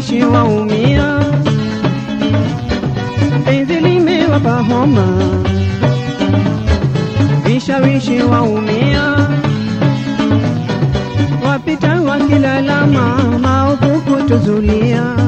wanaishi waumia, penzi limewapa homa, vishawishi waumia, wapita wakilalama, maovu kutuzulia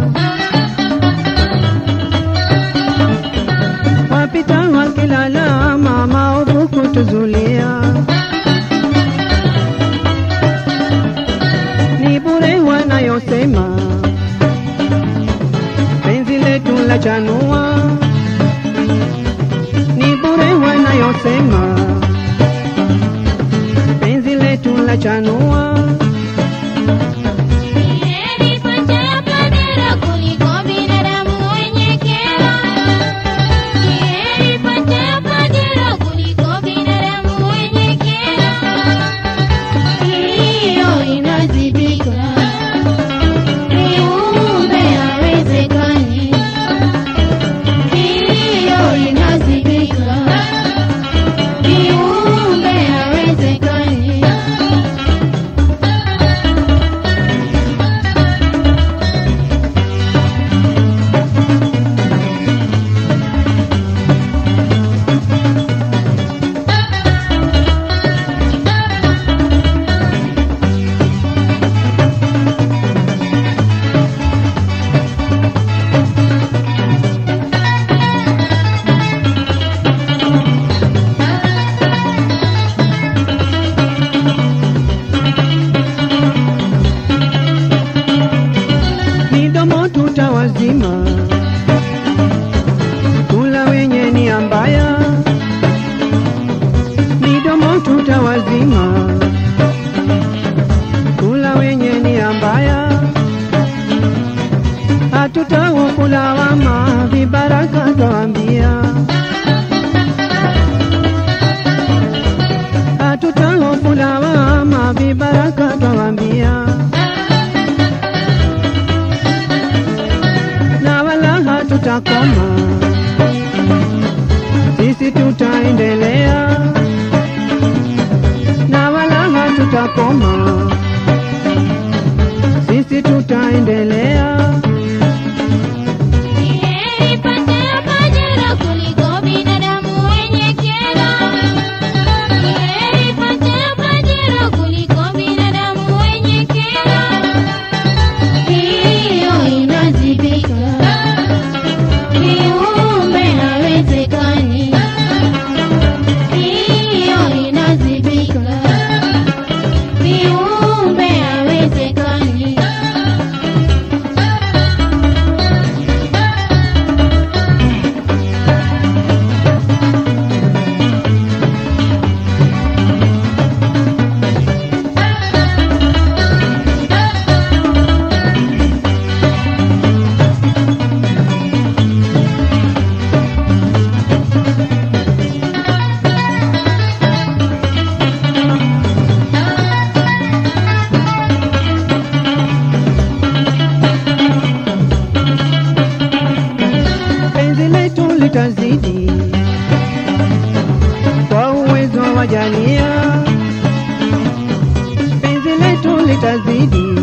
utazidi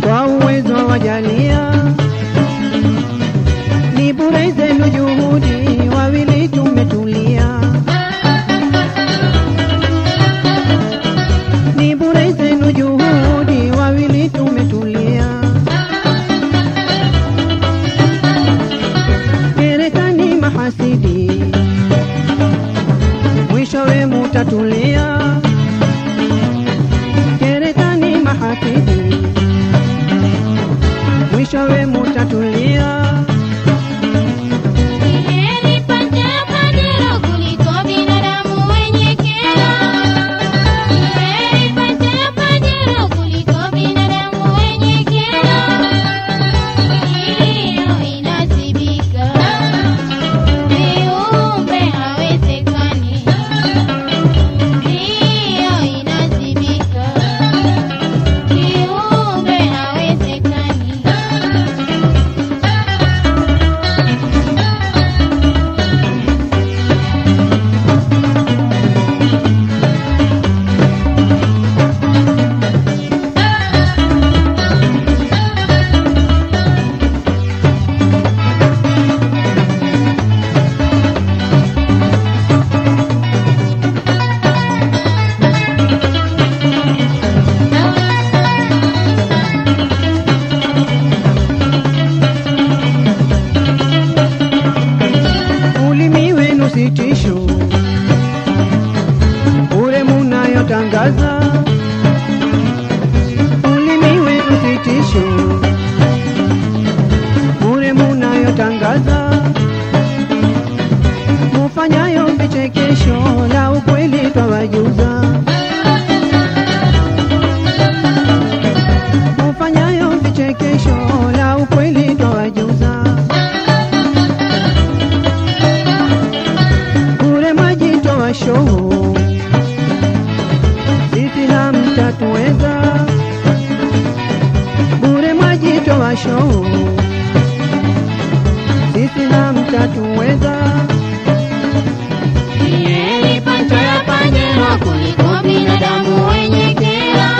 kwa uwezo wajalia, ni bure zenu juhudi, wawili tumetulia, ni bure zenu juhudi, wawili tumetulia. Erekani mahasidi, mwishowe mutatulia. muchacho sitisho bure moto masho, sisi na mtatuweza. Kuliko binadamu wenye kera,